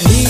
He